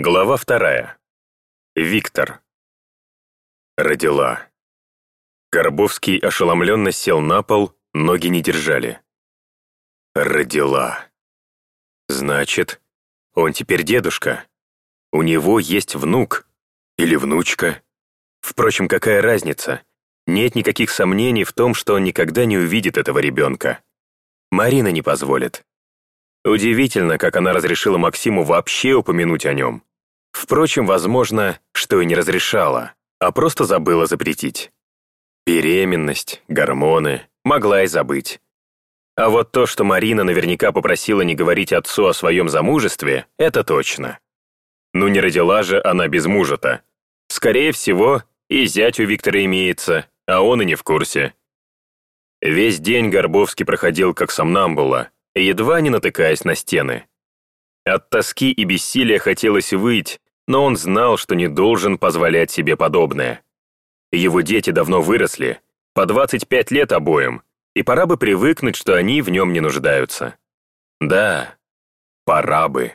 Глава вторая. Виктор. Родила. Горбовский ошеломленно сел на пол, ноги не держали. Родила. Значит, он теперь дедушка. У него есть внук. Или внучка. Впрочем, какая разница? Нет никаких сомнений в том, что он никогда не увидит этого ребенка. Марина не позволит. Удивительно, как она разрешила Максиму вообще упомянуть о нем. Впрочем, возможно, что и не разрешала, а просто забыла запретить. Беременность, гормоны, могла и забыть. А вот то, что Марина наверняка попросила не говорить отцу о своем замужестве, это точно. Ну не родила же она без мужа-то. Скорее всего, и зять у Виктора имеется, а он и не в курсе. Весь день Горбовский проходил как сомнамбула, едва не натыкаясь на стены. От тоски и бессилия хотелось выйти, но он знал, что не должен позволять себе подобное. Его дети давно выросли, по 25 лет обоим, и пора бы привыкнуть, что они в нем не нуждаются. Да, пора бы.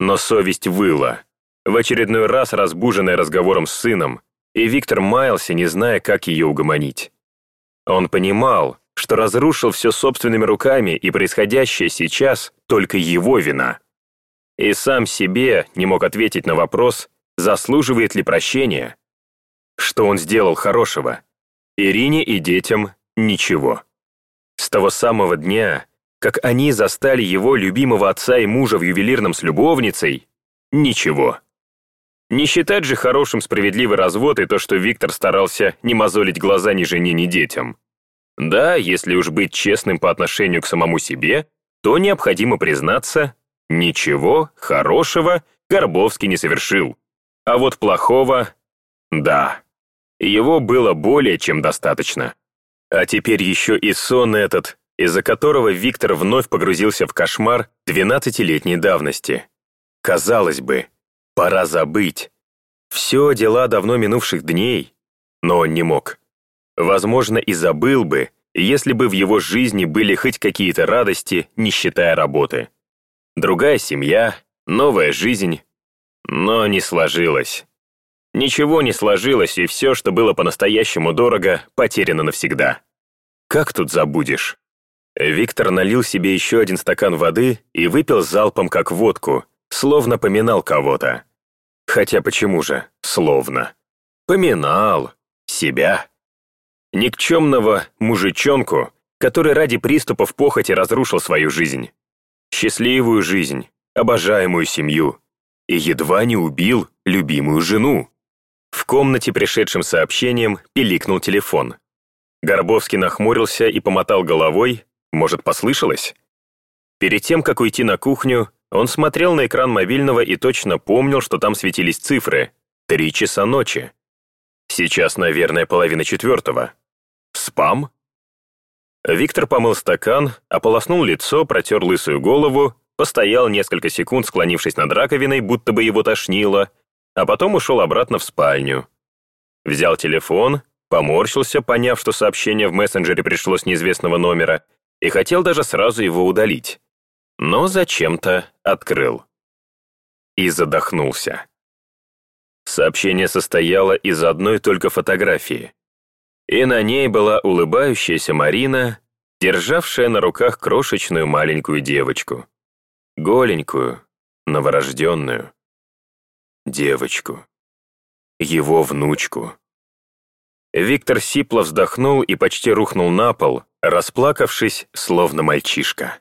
Но совесть выла, в очередной раз разбуженная разговором с сыном, и Виктор маялся, не зная, как ее угомонить. Он понимал, что разрушил все собственными руками, и происходящее сейчас только его вина. И сам себе не мог ответить на вопрос, заслуживает ли прощения. Что он сделал хорошего? Ирине и детям ничего. С того самого дня, как они застали его любимого отца и мужа в ювелирном с любовницей, ничего. Не считать же хорошим справедливый развод и то, что Виктор старался не мозолить глаза ни жене, ни детям. Да, если уж быть честным по отношению к самому себе, то необходимо признаться, ничего хорошего Горбовский не совершил. А вот плохого — да. Его было более чем достаточно. А теперь еще и сон этот, из-за которого Виктор вновь погрузился в кошмар 12-летней давности. Казалось бы, пора забыть. Все дела давно минувших дней, но он не мог. Возможно, и забыл бы, если бы в его жизни были хоть какие-то радости, не считая работы. Другая семья, новая жизнь. Но не сложилось. Ничего не сложилось, и все, что было по-настоящему дорого, потеряно навсегда. Как тут забудешь? Виктор налил себе еще один стакан воды и выпил залпом как водку, словно поминал кого-то. Хотя почему же «словно»? Поминал. Себя никчемного мужичонку, который ради приступов похоти разрушил свою жизнь. Счастливую жизнь, обожаемую семью. И едва не убил любимую жену. В комнате пришедшим сообщением пиликнул телефон. Горбовский нахмурился и помотал головой, может, послышалось? Перед тем, как уйти на кухню, он смотрел на экран мобильного и точно помнил, что там светились цифры. Три часа ночи. Сейчас, наверное, половина четвертого. Спам? Виктор помыл стакан, ополоснул лицо, протер лысую голову, постоял несколько секунд, склонившись над раковиной, будто бы его тошнило, а потом ушел обратно в спальню. Взял телефон, поморщился, поняв, что сообщение в мессенджере пришло с неизвестного номера, и хотел даже сразу его удалить. Но зачем-то открыл. И задохнулся. Сообщение состояло из одной только фотографии и на ней была улыбающаяся Марина, державшая на руках крошечную маленькую девочку. Голенькую, новорожденную. Девочку. Его внучку. Виктор сипло вздохнул и почти рухнул на пол, расплакавшись, словно мальчишка.